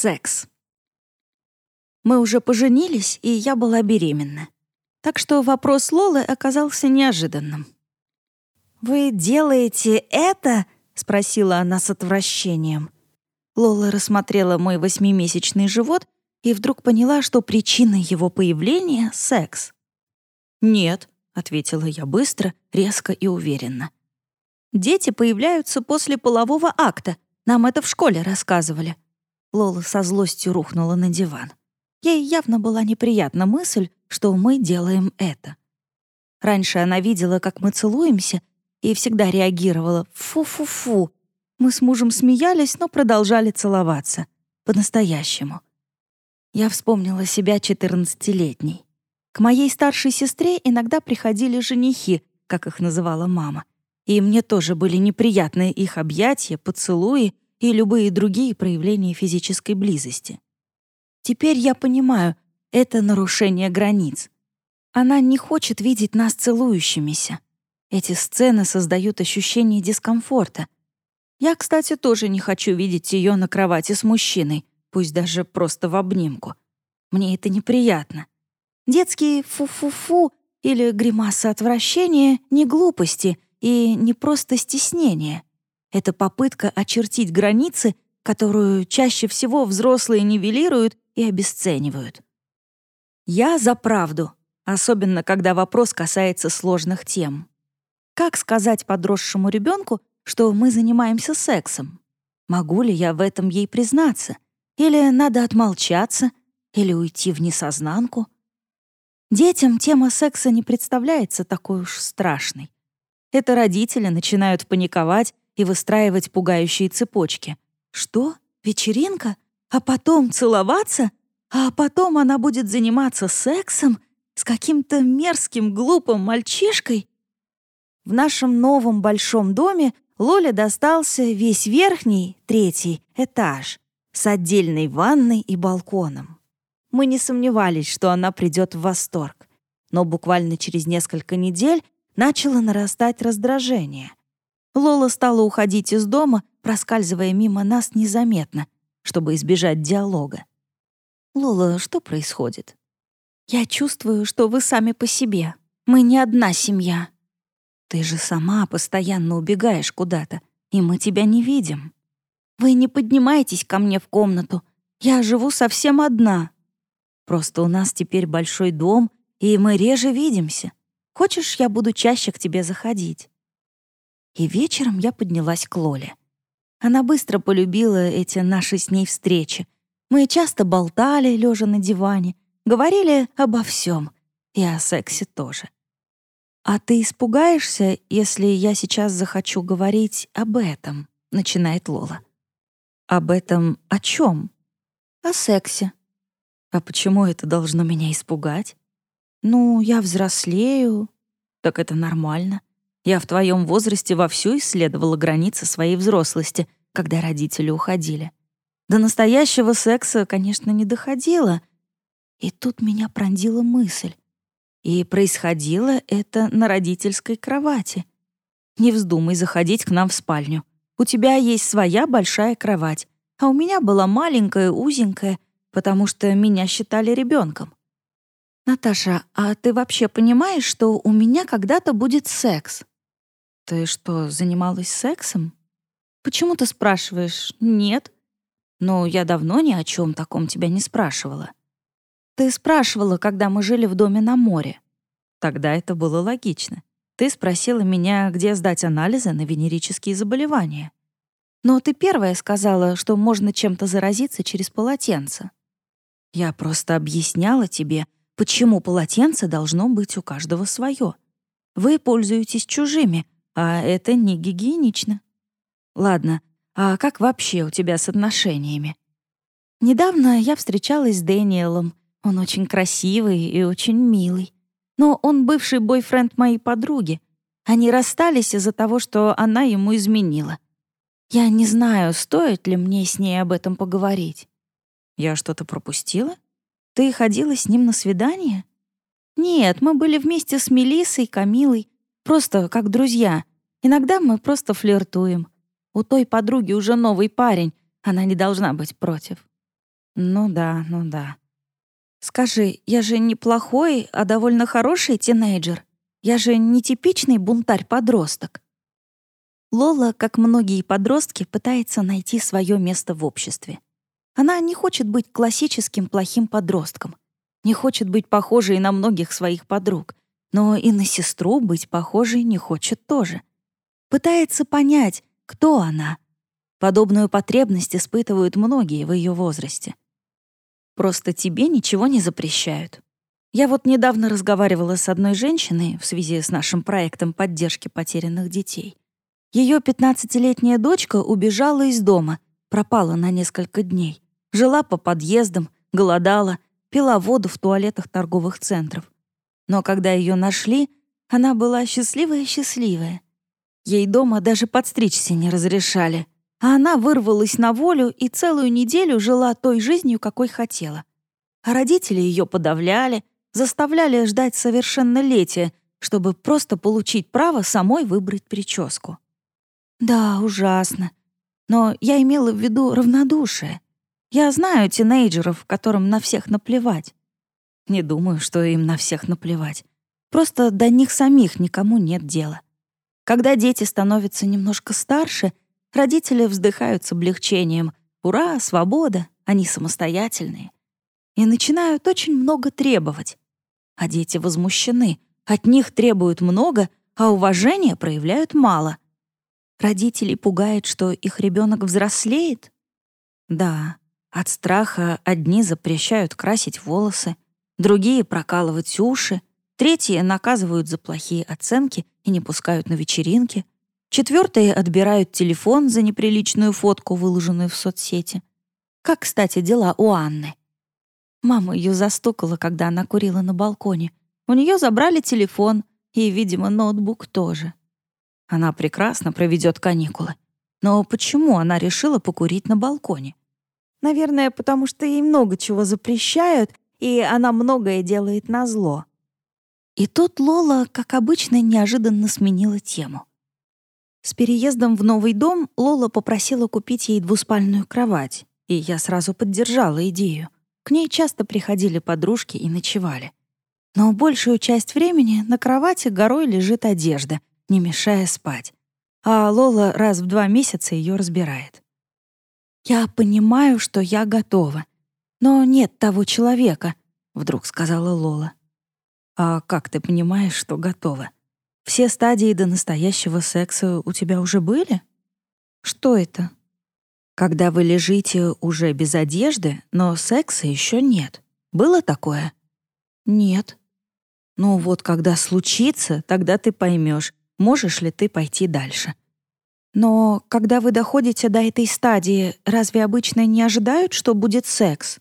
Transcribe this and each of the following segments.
Секс. Мы уже поженились, и я была беременна. Так что вопрос Лолы оказался неожиданным. «Вы делаете это?» — спросила она с отвращением. Лола рассмотрела мой восьмимесячный живот и вдруг поняла, что причиной его появления — секс. «Нет», — ответила я быстро, резко и уверенно. «Дети появляются после полового акта. Нам это в школе рассказывали». Лола со злостью рухнула на диван. Ей явно была неприятна мысль, что мы делаем это. Раньше она видела, как мы целуемся, и всегда реагировала «фу-фу-фу». Мы с мужем смеялись, но продолжали целоваться. По-настоящему. Я вспомнила себя четырнадцатилетней. К моей старшей сестре иногда приходили женихи, как их называла мама. И мне тоже были неприятны их объятия, поцелуи и любые другие проявления физической близости. Теперь я понимаю, это нарушение границ. Она не хочет видеть нас целующимися. Эти сцены создают ощущение дискомфорта. Я, кстати, тоже не хочу видеть ее на кровати с мужчиной, пусть даже просто в обнимку. Мне это неприятно. Детские «фу-фу-фу» или гримасы отвращения — не глупости и не просто стеснение. Это попытка очертить границы, которую чаще всего взрослые нивелируют и обесценивают. Я за правду, особенно когда вопрос касается сложных тем. Как сказать подросшему ребенку, что мы занимаемся сексом? Могу ли я в этом ей признаться? Или надо отмолчаться? Или уйти в несознанку? Детям тема секса не представляется такой уж страшной. Это родители начинают паниковать и выстраивать пугающие цепочки. Что? Вечеринка? А потом целоваться? А потом она будет заниматься сексом с каким-то мерзким глупым мальчишкой? В нашем новом большом доме Лоле достался весь верхний, третий, этаж с отдельной ванной и балконом. Мы не сомневались, что она придет в восторг. Но буквально через несколько недель начало нарастать раздражение. Лола стала уходить из дома, проскальзывая мимо нас незаметно, чтобы избежать диалога. «Лола, что происходит?» «Я чувствую, что вы сами по себе. Мы не одна семья». «Ты же сама постоянно убегаешь куда-то, и мы тебя не видим». «Вы не поднимаетесь ко мне в комнату. Я живу совсем одна». «Просто у нас теперь большой дом, и мы реже видимся. Хочешь, я буду чаще к тебе заходить?» И вечером я поднялась к Лоле. Она быстро полюбила эти наши с ней встречи. Мы часто болтали, лежа на диване, говорили обо всем, и о сексе тоже. «А ты испугаешься, если я сейчас захочу говорить об этом?» — начинает Лола. «Об этом о чем? «О сексе». «А почему это должно меня испугать?» «Ну, я взрослею». «Так это нормально. Я в твоем возрасте вовсю исследовала границы своей взрослости, когда родители уходили. До настоящего секса, конечно, не доходило. И тут меня пронзила мысль. И происходило это на родительской кровати. Не вздумай заходить к нам в спальню. У тебя есть своя большая кровать, а у меня была маленькая, узенькая, потому что меня считали ребенком. Наташа, а ты вообще понимаешь, что у меня когда-то будет секс? «Ты что, занималась сексом?» «Почему ты спрашиваешь? Нет». «Ну, я давно ни о чем таком тебя не спрашивала». «Ты спрашивала, когда мы жили в доме на море». «Тогда это было логично. Ты спросила меня, где сдать анализы на венерические заболевания». «Но ты первая сказала, что можно чем-то заразиться через полотенце». «Я просто объясняла тебе, почему полотенце должно быть у каждого свое. Вы пользуетесь чужими, а это не гигиенично. Ладно, а как вообще у тебя с отношениями? Недавно я встречалась с Дэниелом. Он очень красивый и очень милый. Но он бывший бойфренд моей подруги. Они расстались из-за того, что она ему изменила. Я не знаю, стоит ли мне с ней об этом поговорить. Я что-то пропустила? Ты ходила с ним на свидание? Нет, мы были вместе с Мелиссой, Камилой, просто как друзья. Иногда мы просто флиртуем. У той подруги уже новый парень, она не должна быть против. Ну да, ну да. Скажи, я же не плохой, а довольно хороший тинейджер. Я же не типичный бунтарь-подросток. Лола, как многие подростки, пытается найти свое место в обществе. Она не хочет быть классическим плохим подростком, не хочет быть похожей на многих своих подруг, но и на сестру быть похожей не хочет тоже. Пытается понять, кто она. Подобную потребность испытывают многие в ее возрасте. Просто тебе ничего не запрещают. Я вот недавно разговаривала с одной женщиной в связи с нашим проектом поддержки потерянных детей. Ее 15-летняя дочка убежала из дома, пропала на несколько дней. Жила по подъездам, голодала, пила воду в туалетах торговых центров. Но когда ее нашли, она была счастливая-счастливая. Ей дома даже подстричься не разрешали, а она вырвалась на волю и целую неделю жила той жизнью, какой хотела. А родители ее подавляли, заставляли ждать совершеннолетия, чтобы просто получить право самой выбрать прическу. Да, ужасно. Но я имела в виду равнодушие. Я знаю тинейджеров, которым на всех наплевать. Не думаю, что им на всех наплевать. Просто до них самих никому нет дела. Когда дети становятся немножко старше, родители вздыхают с облегчением. Ура, свобода, они самостоятельные. И начинают очень много требовать. А дети возмущены. От них требуют много, а уважения проявляют мало — Родителей пугает, что их ребенок взрослеет? Да, от страха одни запрещают красить волосы, другие — прокалывать уши, третьи наказывают за плохие оценки и не пускают на вечеринки, четвертые отбирают телефон за неприличную фотку, выложенную в соцсети. Как, кстати, дела у Анны? Мама ее застукала, когда она курила на балконе. У нее забрали телефон и, видимо, ноутбук тоже. Она прекрасно проведет каникулы. Но почему она решила покурить на балконе? Наверное, потому что ей много чего запрещают, и она многое делает на зло. И тут Лола, как обычно, неожиданно сменила тему. С переездом в новый дом Лола попросила купить ей двуспальную кровать, и я сразу поддержала идею. К ней часто приходили подружки и ночевали. Но большую часть времени на кровати горой лежит одежда, не мешая спать. А Лола раз в два месяца ее разбирает. «Я понимаю, что я готова, но нет того человека», — вдруг сказала Лола. «А как ты понимаешь, что готова? Все стадии до настоящего секса у тебя уже были?» «Что это?» «Когда вы лежите уже без одежды, но секса еще нет. Было такое?» «Нет». «Ну вот, когда случится, тогда ты поймешь, можешь ли ты пойти дальше. Но когда вы доходите до этой стадии, разве обычно не ожидают, что будет секс?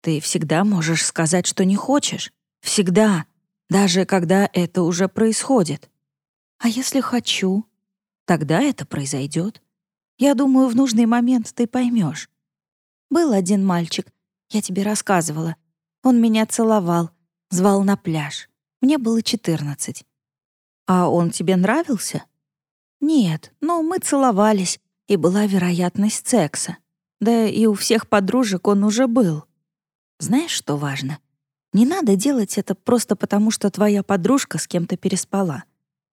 Ты всегда можешь сказать, что не хочешь. Всегда. Даже когда это уже происходит. А если хочу? Тогда это произойдет. Я думаю, в нужный момент ты поймешь. Был один мальчик, я тебе рассказывала. Он меня целовал, звал на пляж. Мне было четырнадцать. «А он тебе нравился?» «Нет, но мы целовались, и была вероятность секса. Да и у всех подружек он уже был. Знаешь, что важно? Не надо делать это просто потому, что твоя подружка с кем-то переспала.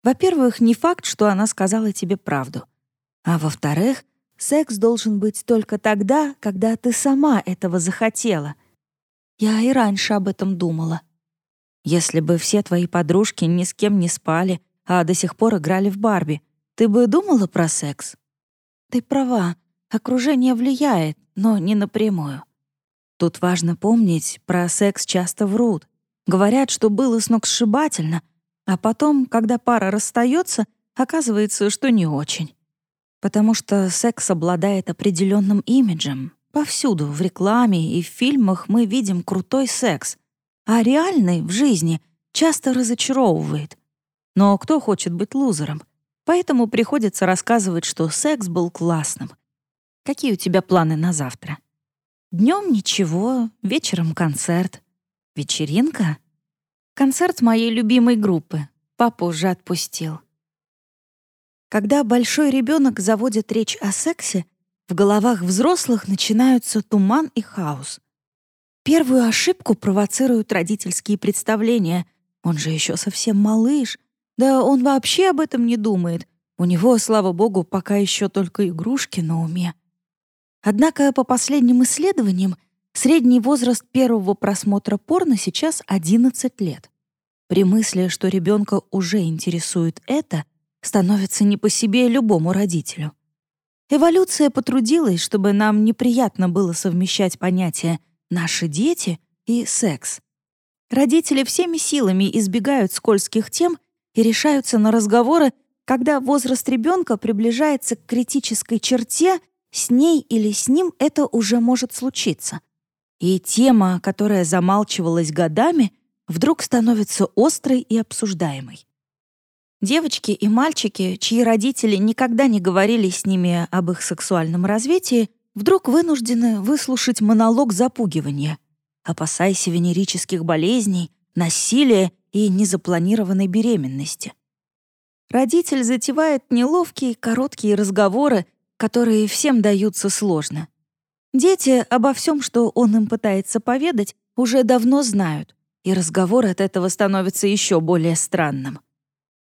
Во-первых, не факт, что она сказала тебе правду. А во-вторых, секс должен быть только тогда, когда ты сама этого захотела. Я и раньше об этом думала. Если бы все твои подружки ни с кем не спали, а до сих пор играли в Барби, ты бы думала про секс? Ты права, окружение влияет, но не напрямую. Тут важно помнить, про секс часто врут. Говорят, что было сногсшибательно, а потом, когда пара расстается, оказывается, что не очень. Потому что секс обладает определенным имиджем. Повсюду, в рекламе и в фильмах мы видим крутой секс — а реальный в жизни часто разочаровывает. Но кто хочет быть лузером? Поэтому приходится рассказывать, что секс был классным. Какие у тебя планы на завтра? Днем ничего, вечером концерт. Вечеринка? Концерт моей любимой группы. Папа уже отпустил. Когда большой ребенок заводит речь о сексе, В головах взрослых начинаются туман и хаос. Первую ошибку провоцируют родительские представления. Он же еще совсем малыш. Да он вообще об этом не думает. У него, слава богу, пока еще только игрушки на уме. Однако, по последним исследованиям, средний возраст первого просмотра порно сейчас 11 лет. При мысли, что ребенка уже интересует это, становится не по себе любому родителю. Эволюция потрудилась, чтобы нам неприятно было совмещать понятия «наши дети» и «секс». Родители всеми силами избегают скользких тем и решаются на разговоры, когда возраст ребенка приближается к критической черте, с ней или с ним это уже может случиться. И тема, которая замалчивалась годами, вдруг становится острой и обсуждаемой. Девочки и мальчики, чьи родители никогда не говорили с ними об их сексуальном развитии, вдруг вынуждены выслушать монолог запугивания. Опасайся венерических болезней, насилия и незапланированной беременности. Родитель затевает неловкие короткие разговоры, которые всем даются сложно. Дети обо всем, что он им пытается поведать, уже давно знают, и разговор от этого становится еще более странным.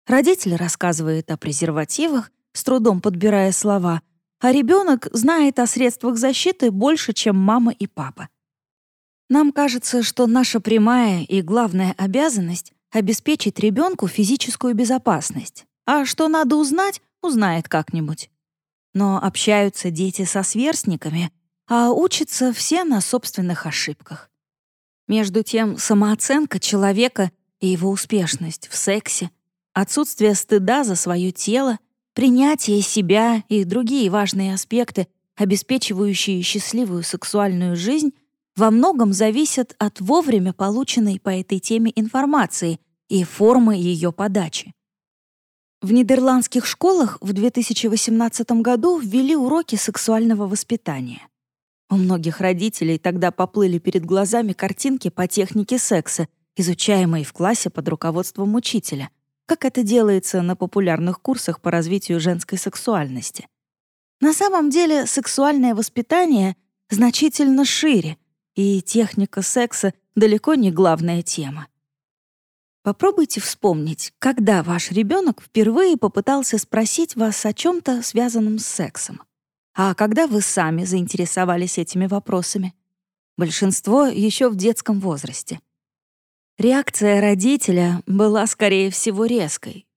Родитель рассказывает о презервативах, с трудом подбирая слова, а ребенок знает о средствах защиты больше, чем мама и папа. Нам кажется, что наша прямая и главная обязанность — обеспечить ребенку физическую безопасность, а что надо узнать, узнает как-нибудь. Но общаются дети со сверстниками, а учатся все на собственных ошибках. Между тем, самооценка человека и его успешность в сексе Отсутствие стыда за свое тело, принятие себя и другие важные аспекты, обеспечивающие счастливую сексуальную жизнь, во многом зависят от вовремя полученной по этой теме информации и формы ее подачи. В нидерландских школах в 2018 году ввели уроки сексуального воспитания. У многих родителей тогда поплыли перед глазами картинки по технике секса, изучаемые в классе под руководством учителя как это делается на популярных курсах по развитию женской сексуальности. На самом деле сексуальное воспитание значительно шире, и техника секса далеко не главная тема. Попробуйте вспомнить, когда ваш ребенок впервые попытался спросить вас о чем-то, связанном с сексом. А когда вы сами заинтересовались этими вопросами? Большинство еще в детском возрасте. Реакция родителя была, скорее всего, резкой.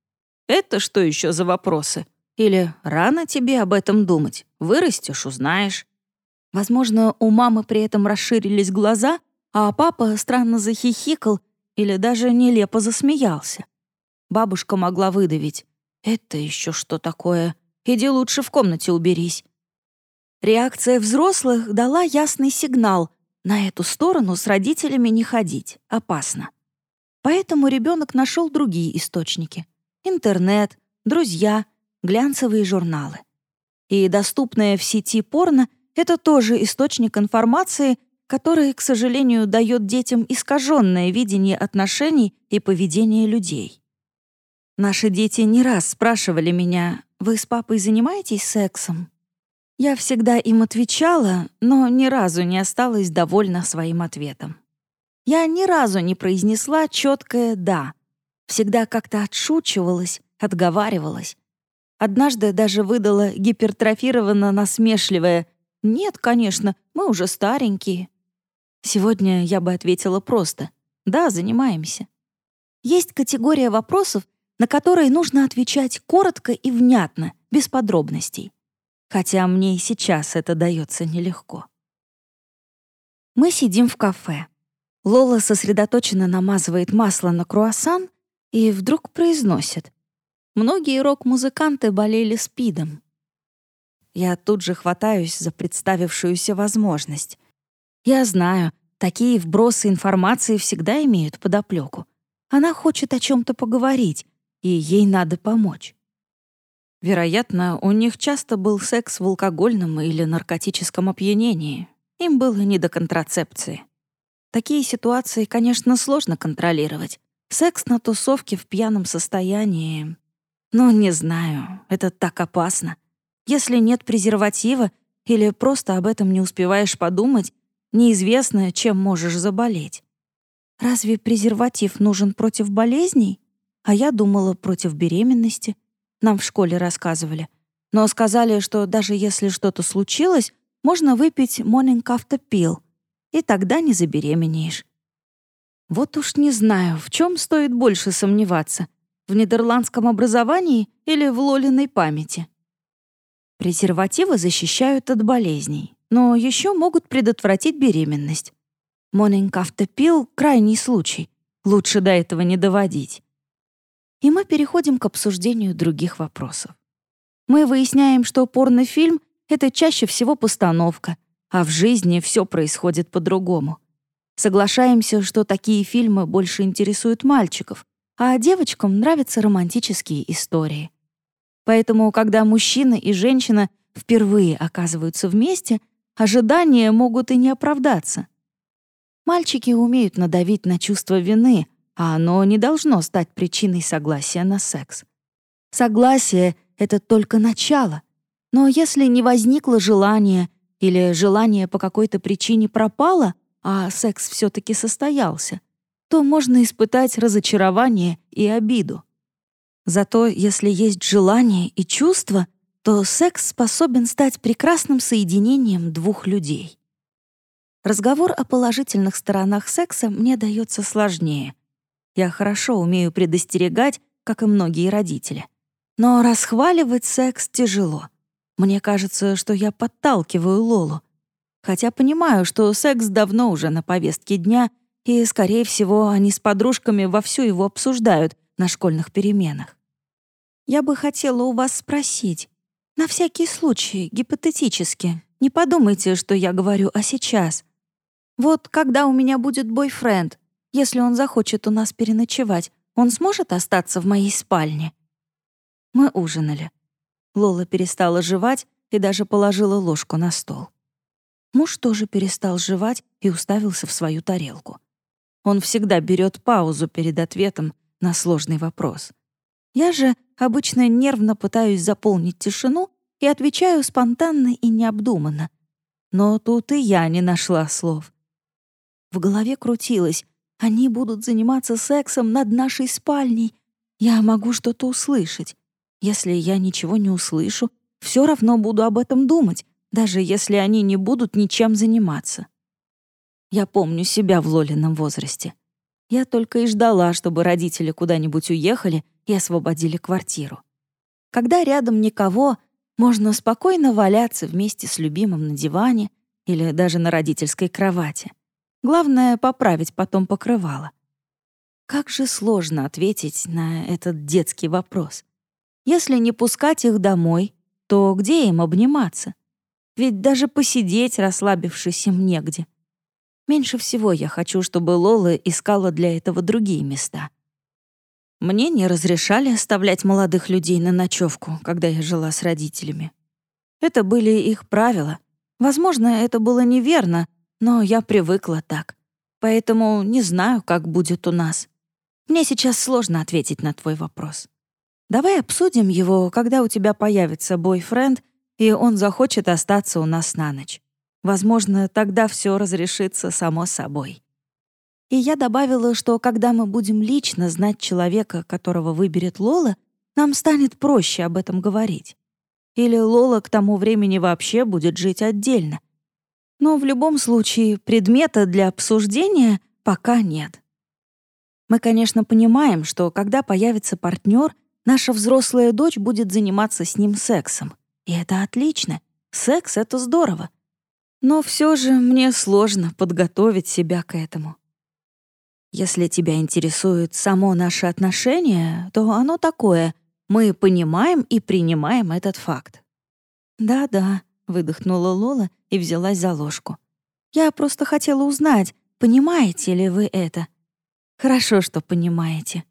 «Это что еще за вопросы?» Или «Рано тебе об этом думать. Вырастешь, узнаешь». Возможно, у мамы при этом расширились глаза, а папа странно захихикал или даже нелепо засмеялся. Бабушка могла выдавить. «Это еще что такое? Иди лучше в комнате уберись». Реакция взрослых дала ясный сигнал, на эту сторону с родителями не ходить, опасно. Поэтому ребенок нашел другие источники. Интернет, друзья, глянцевые журналы. И доступное в сети порно — это тоже источник информации, который, к сожалению, дает детям искаженное видение отношений и поведения людей. Наши дети не раз спрашивали меня, «Вы с папой занимаетесь сексом?» Я всегда им отвечала, но ни разу не осталась довольна своим ответом. Я ни разу не произнесла четкое «да». Всегда как-то отшучивалась, отговаривалась. Однажды даже выдала гипертрофированно насмешливое «Нет, конечно, мы уже старенькие». Сегодня я бы ответила просто «Да, занимаемся». Есть категория вопросов, на которые нужно отвечать коротко и внятно, без подробностей хотя мне и сейчас это дается нелегко. Мы сидим в кафе. Лола сосредоточенно намазывает масло на круассан и вдруг произносит. Многие рок-музыканты болели спидом. Я тут же хватаюсь за представившуюся возможность. Я знаю, такие вбросы информации всегда имеют подоплеку. Она хочет о чем то поговорить, и ей надо помочь. Вероятно, у них часто был секс в алкогольном или наркотическом опьянении. Им было не до контрацепции. Такие ситуации, конечно, сложно контролировать. Секс на тусовке в пьяном состоянии... Ну, не знаю, это так опасно. Если нет презерватива, Или просто об этом не успеваешь подумать, неизвестно, чем можешь заболеть. Разве презерватив нужен против болезней? А я думала, против беременности. Нам в школе рассказывали. Но сказали, что даже если что-то случилось, можно выпить morning after pill, и тогда не забеременеешь. Вот уж не знаю, в чем стоит больше сомневаться — в нидерландском образовании или в Лолиной памяти. Презервативы защищают от болезней, но еще могут предотвратить беременность. Монинг-автопил — крайний случай. Лучше до этого не доводить. И мы переходим к обсуждению других вопросов. Мы выясняем, что порнофильм — это чаще всего постановка, а в жизни все происходит по-другому. Соглашаемся, что такие фильмы больше интересуют мальчиков, а девочкам нравятся романтические истории. Поэтому, когда мужчина и женщина впервые оказываются вместе, ожидания могут и не оправдаться. Мальчики умеют надавить на чувство вины, а оно не должно стать причиной согласия на секс. Согласие — это только начало. Но если не возникло желания или желание по какой-то причине пропало, а секс все таки состоялся, то можно испытать разочарование и обиду. Зато если есть желание и чувство, то секс способен стать прекрасным соединением двух людей. Разговор о положительных сторонах секса мне дается сложнее. Я хорошо умею предостерегать, как и многие родители. Но расхваливать секс тяжело. Мне кажется, что я подталкиваю Лолу. Хотя понимаю, что секс давно уже на повестке дня — и, скорее всего, они с подружками вовсю его обсуждают на школьных переменах. Я бы хотела у вас спросить, на всякий случай, гипотетически, не подумайте, что я говорю о сейчас. Вот когда у меня будет бойфренд, если он захочет у нас переночевать, он сможет остаться в моей спальне?» Мы ужинали. Лола перестала жевать и даже положила ложку на стол. Муж тоже перестал жевать и уставился в свою тарелку. Он всегда берет паузу перед ответом на сложный вопрос. Я же обычно нервно пытаюсь заполнить тишину и отвечаю спонтанно и необдуманно. Но тут и я не нашла слов. В голове крутилось. Они будут заниматься сексом над нашей спальней. Я могу что-то услышать. Если я ничего не услышу, все равно буду об этом думать, даже если они не будут ничем заниматься. Я помню себя в Лолином возрасте. Я только и ждала, чтобы родители куда-нибудь уехали и освободили квартиру. Когда рядом никого, можно спокойно валяться вместе с любимым на диване или даже на родительской кровати. Главное — поправить потом покрывало. Как же сложно ответить на этот детский вопрос. Если не пускать их домой, то где им обниматься? Ведь даже посидеть, расслабившись, им негде — Меньше всего я хочу, чтобы Лола искала для этого другие места. Мне не разрешали оставлять молодых людей на ночевку, когда я жила с родителями. Это были их правила. Возможно, это было неверно, но я привыкла так. Поэтому не знаю, как будет у нас. Мне сейчас сложно ответить на твой вопрос. Давай обсудим его, когда у тебя появится бойфренд, и он захочет остаться у нас на ночь. Возможно, тогда все разрешится само собой. И я добавила, что когда мы будем лично знать человека, которого выберет Лола, нам станет проще об этом говорить. Или Лола к тому времени вообще будет жить отдельно. Но в любом случае предмета для обсуждения пока нет. Мы, конечно, понимаем, что когда появится партнер, наша взрослая дочь будет заниматься с ним сексом. И это отлично. Секс — это здорово. Но все же мне сложно подготовить себя к этому. Если тебя интересует само наше отношение, то оно такое. Мы понимаем и принимаем этот факт. «Да-да», — выдохнула Лола и взялась за ложку. «Я просто хотела узнать, понимаете ли вы это?» «Хорошо, что понимаете.